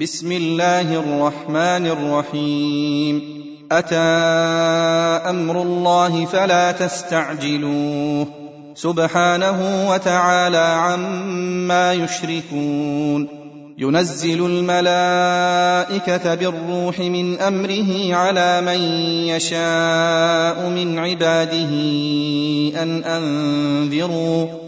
بسم الله الرحمن الرحيم. أتى أمر الله فلا تستعجلوه. سبحانه وتعالى عما يشركون. ينزل الملائكة بالروح من أمره على من يشاء من عباده أن أنذروا.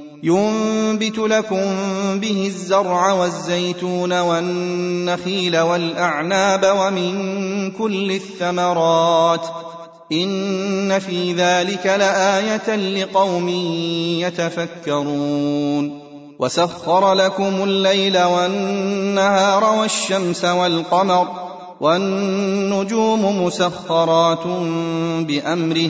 ينبت لكم به الزرع والزيتون والنخيل والأعناب ومن كل الثمرات إن في ذلك لآية لقوم يتفكرون وسخر لكم الليل والنهار والشمس والقمر والنجوم مسخرات بأمره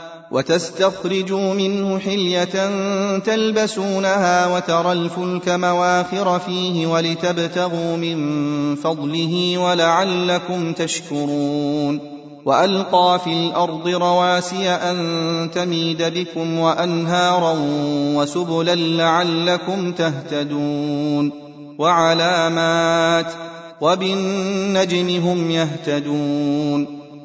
وتستخرجوا منه حلية تلبسونها وترى الفلك مواخر فيه ولتبتغوا من فضله ولعلكم تشكرون وألقى في الأرض رواسي أن تميد بكم وأنهارا وسبلا لعلكم تهتدون وعلامات وبالنجم هم يهتدون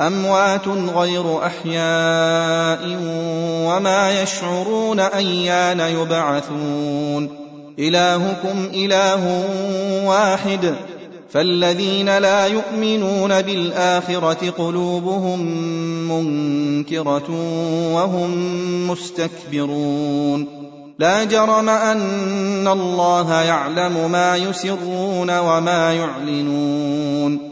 أموات غير أحياء وما يشعرون أيان يبعثون. إلهكم إله واحد. فالذين لا يؤمنون بالآخرة قلوبهم منكرة وهم مستكبرون. لا جرم أن الله يعلم ما يسرون وما يعلنون.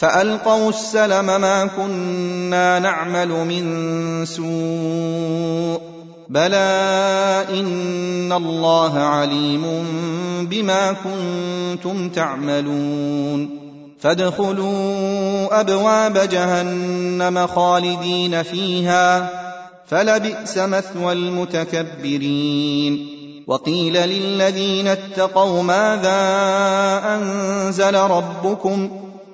فألقوا السلم ما كنا نعمل من سوء. بلى إن الله عليم بما كنتم تعملون. فادخلوا أبواب جهنم خالدين فيها. فلبئس مثوى المتكبرين. وقيل للذين اتقوا ماذا أنزل ربكم؟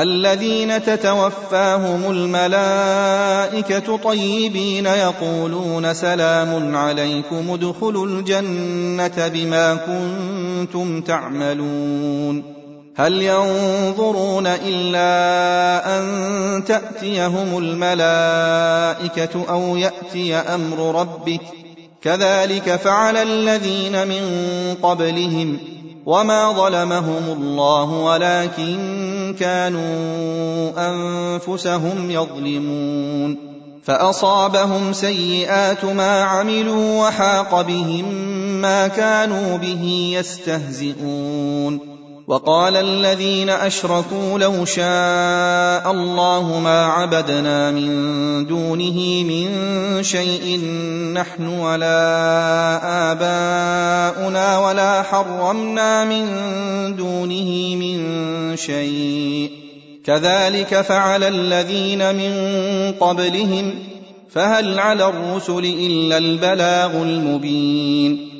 الذين تتوفاهم الملائكة طيبين يقولون سلام عليكم ادخلوا الجنة بما كنتم تعملون. هل ينظرون إلا أن تأتيهم الملائكة أو يأتي أمر ربك؟ كذلك فعل الذين من قبلهم وما ظلمهم الله ولكن كانوا أنفسهم يظلمون فأصابهم سيئات ما عملوا وحاق بهم ما كانوا به يستهزئون وقال الذين أشركوا لو شاء الله ما عبدنا من دونه من شيء نحن ولا آباؤنا ولا حرمنا من دونه من شيء. كذلك فعل الذين من قبلهم فهل على الرسل إلا البلاغ المبين.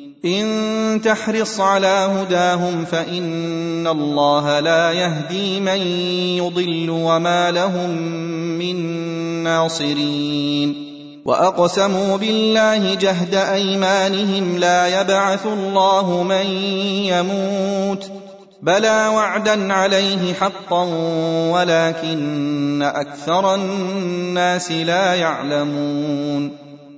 إن تحرص على هداهم فإن الله لا يهدي من يضل وما لهم من ناصرين. وأقسموا بالله جهد أيمانهم لا يبعث الله من يموت. بلى وعدا عليه حقا ولكن أكثر الناس لا يعلمون.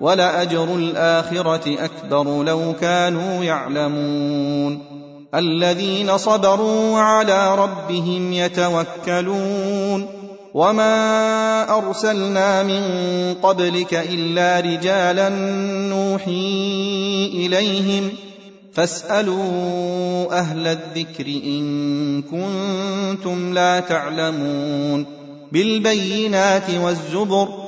ولأجر الآخرة أكبر لو كانوا يعلمون. الذين صبروا وعلى ربهم يتوكلون. وما أرسلنا من قبلك إلا رجالا نوحي إليهم. فاسألوا أهل الذكر إن كنتم لا تعلمون. بالبينات والزبر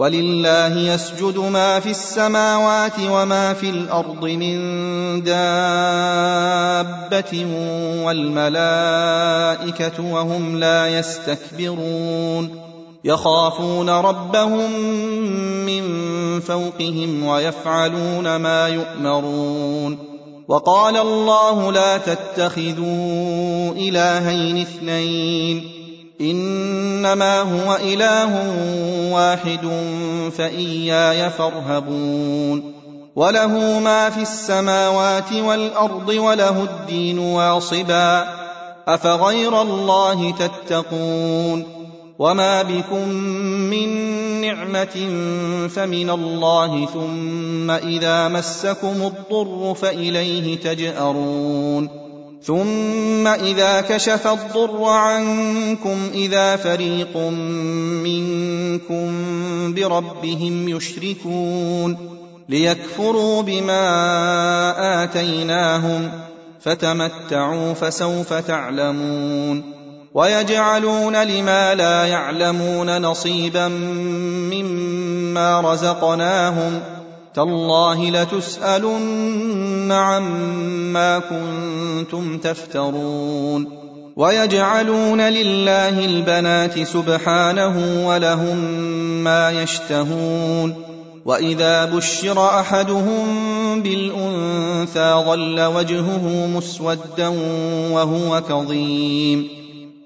ولله يسجد ما في السماوات وما في الأرض من دابة والملائكة وهم لا يستكبرون يخافون ربهم من فوقهم ويفعلون ما يؤمرون وقال الله لا تتخذوا إلهين اثنين إنما هو إله واحد فإياي فارهبون وله ما في السماوات والأرض وله الدين واصبا أفغير الله تتقون وما بكم من نعمة فمن الله ثم إذا مسكم الضر فإليه تجأرون ثم إذا كشف الضر عنكم إذا فريق منكم بربهم يشركون ليكفروا بما آتيناهم فتمتعوا فسوف تعلمون ويجعلون لما لا يعلمون نصيبا مما رزقناهم تالله لتسألن عما كنتم تفترون ويجعلون لله البنات سبحانه ولهم ما يشتهون وإذا بشر أحدهم بالأنثى ظل وجهه مسودا وهو كظيم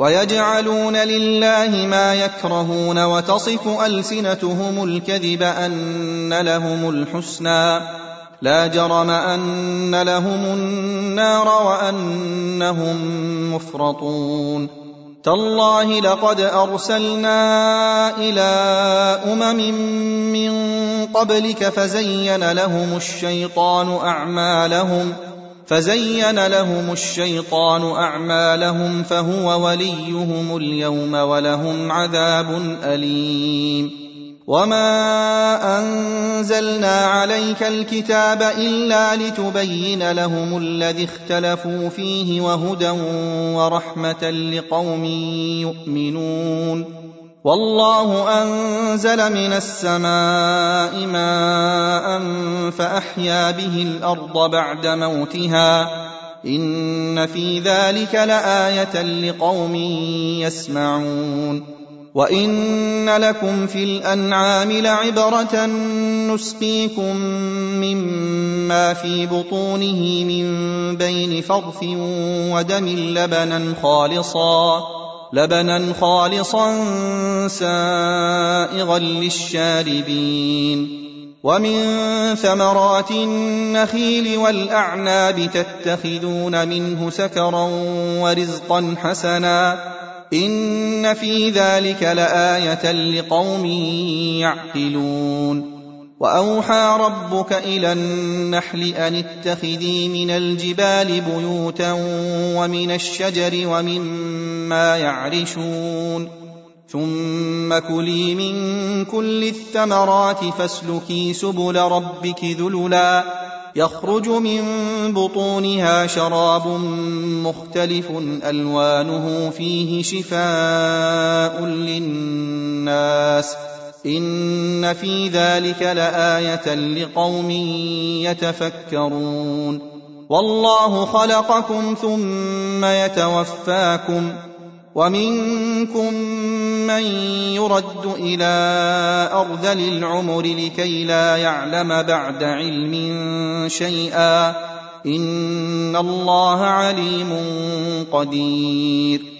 ويجعلون لله ما يكرهون وتصف ألسنتهم الكذب أن لهم الحسنى لا جرم أن لهم النار وأنهم مفرطون تالله لقد أرسلنا إلى أمم من قبلك فزين لهم الشيطان أعمالهم فزين لهم الشيطان أعمالهم فهو وليهم اليوم ولهم عذاب أليم. وما أنزلنا عليك الكتاب إلا لتبين لهم الذي اختلفوا فيه وهدى ورحمة لقوم يؤمنون. والله أنزل من السماء ماء فأحيا به الأرض بعد موتها. إن في ذلك لآية لقوم يسمعون. وإن لكم في الأنعام لعبرة نسقيكم مما في بطونه من بين فرث ودم لبنا خالصا. لبنا خالصا سائغا للشاربين ومن ثمرات النخيل والأعناب تتخذون منه سكرا ورزقا حسنا إن في ذلك لآية لقوم يعقلون وأوحى ربك إلى النحل أن اتخذي من الجبال بيوتا ومن الشجر ومما يعرشون ثم كلي من كل الثمرات فاسلكي سبل ربك ذللا يخرج من بطونها شراب مختلف ألوانه فيه شفاء للناس ان في ذلك لايه لقوم يتفكرون والله خلقكم ثم يتوفاكم ومنكم من يرد إلى ارذل العمر لكي لا يعلم بعد علم شيئا ان الله عليم قدير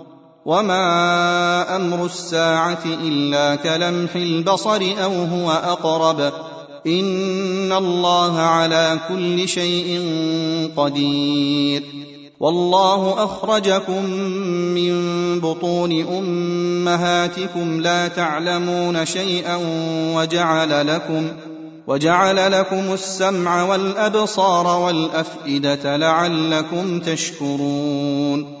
وما أمر الساعة الا كلمح البصر أو هو اقرب ان الله على كل شيء قدير. والله اخرجكم من بطون امهاتكم لا تعلمون شيئا وجعل لكم وجعل لكم السمع والابصار والافئده لعلكم تشكرون.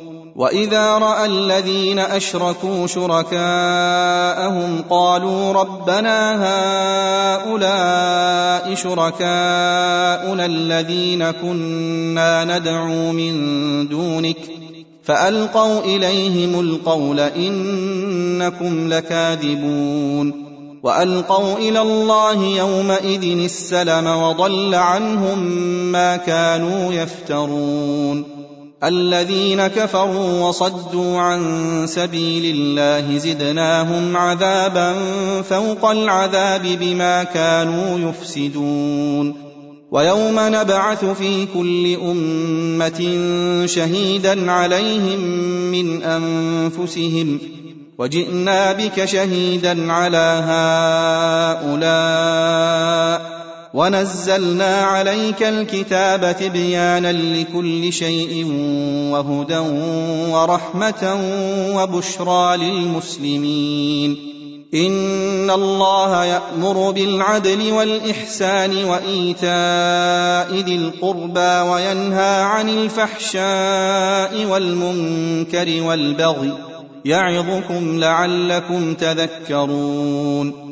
واذا راى الذين اشركوا شركاءهم قالوا ربنا هؤلاء شركاءنا الذين كنا ندعو من دونك فالقوا اليهم القول انكم لكاذبون والقوا إلى الله يومئذ السلم وضل عنهم ما كانوا يفترون الذين كفروا وصدوا عن سبيل الله زدناهم عذابا فوق العذاب بما كانوا يفسدون. ويوم نبعث في كل أمة شهيدا عليهم من أنفسهم. وجئنا بك شهيدا على هؤلاء ونزلنا عليك الكتاب تبيانا لكل شيء وهدى ورحمه وبشرى للمسلمين ان الله يامر بالعدل والاحسان وايتاء ذي القربى وينهى عن الفحشاء والمنكر والبغي يعظكم لعلكم تذكرون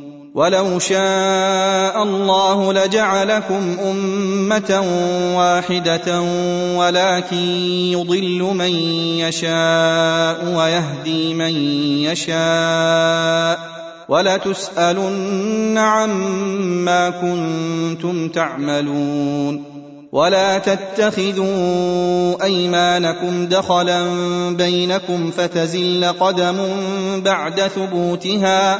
ولو شاء الله لجعلكم امه واحدة ولكن يضل من يشاء ويهدي من يشاء ولتسالن عما كنتم تعملون ولا تتخذوا ايمانكم دخلا بينكم فتزل قدم بعد ثبوتها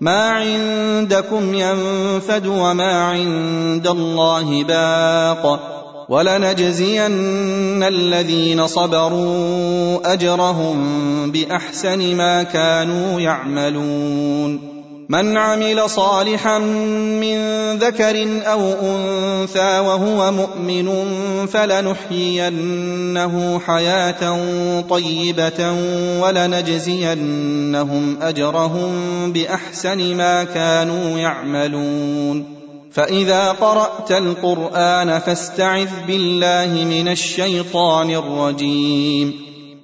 ما عندكم ينفد وما عند الله باق. ولنجزين الذين صبروا أجرهم بأحسن ما كانوا يعملون. من عمل صالحا من ذكر أو أنثى وهو مؤمن فلنحيينه حياة طيبة ولنجزينهم أجرهم بأحسن ما كانوا يعملون. فإذا قرأت القرآن فاستعذ بالله من الشيطان الرجيم.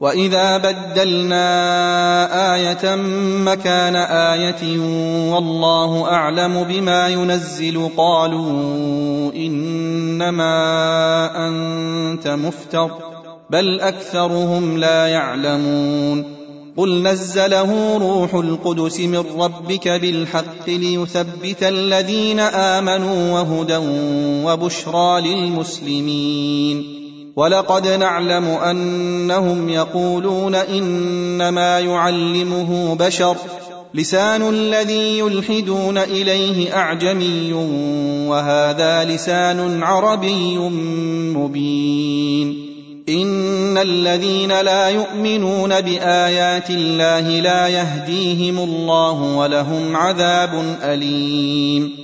واذا بدلنا إيه مكان إيه والله اعلم بما ينزل قالوا انما انت مفتر بل اكثرهم لا يعلمون قل نزله روح القدس من ربك بالحق ليثبت الذين امنوا وهدى وبشرى للمسلمين ولقد نعلم أنهم يقولون إنما يعلمه بشر. لسان الذي يلحدون إليه أعجمي وهذا لسان عربي مبين. إن الذين لا يؤمنون بآيات الله لا يهديهم الله ولهم عذاب أليم.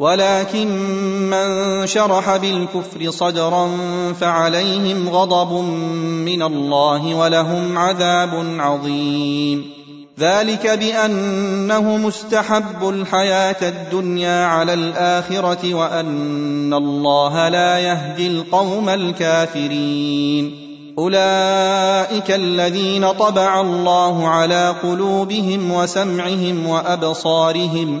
ولكن من شرح بالكفر صدرا فعليهم غضب من الله ولهم عذاب عظيم. ذلك بأنه مستحب الحياة الدنيا على الآخرة وأن الله لا يهدي القوم الكافرين. أولئك الذين طبع الله على قلوبهم وسمعهم وأبصارهم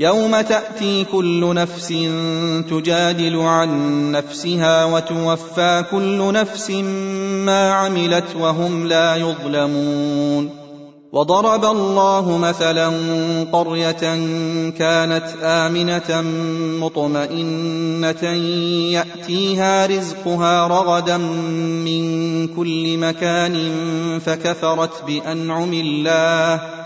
يوم تأتي كل نفس تجادل عن نفسها وتوفى كل نفس ما عملت وهم لا يظلمون. وضرب الله مثلا قرية كانت آمنة مطمئنة يأتيها رزقها رغدا من كل مكان فكفرت بأنعم الله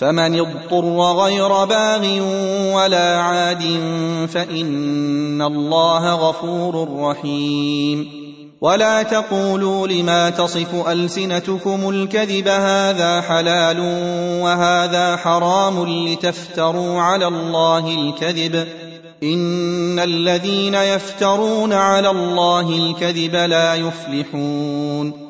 فمن اضطر غير باغ ولا عاد فإن الله غفور رحيم. ولا تقولوا لما تصف ألسنتكم الكذب هذا حلال وهذا حرام لتفتروا على الله الكذب. إن الذين يفترون على الله الكذب لا يفلحون.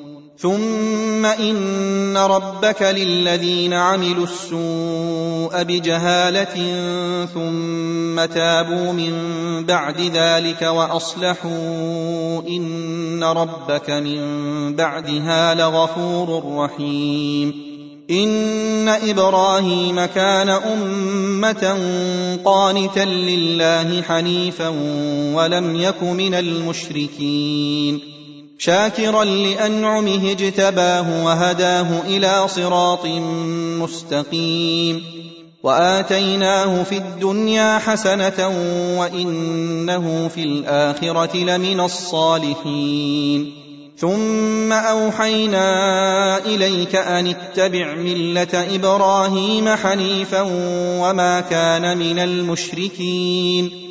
ثم ان ربك للذين عملوا السوء بجهاله ثم تابوا من بعد ذلك واصلحوا ان ربك من بعدها لغفور رحيم ان إبراهيم كان امه قانتا لله حنيفا ولم يك من المشركين شاكرا لأنعمه اجتباه وهداه إلى صراط مستقيم. وآتيناه في الدنيا حسنة وإنه في الآخرة لمن الصالحين. ثم أوحينا إليك أن اتبع ملة إبراهيم حنيفا وما كان من المشركين.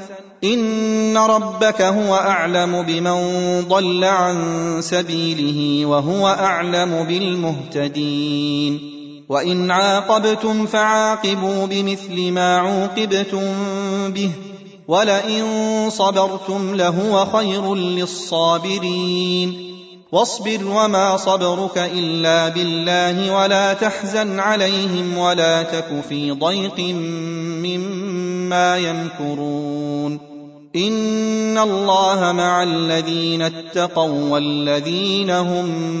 ان ربك هو اعلم بمن ضل عن سبيله وهو اعلم بالمهتدين وان عاقبتم فعاقبوا بمثل ما عوقبتم به ولئن صبرتم لهو خير للصابرين واصبر وما صبرك الا بالله ولا تحزن عليهم ولا تك في ضيق مما يمكرون ان الله مع الذين اتقوا والذين هم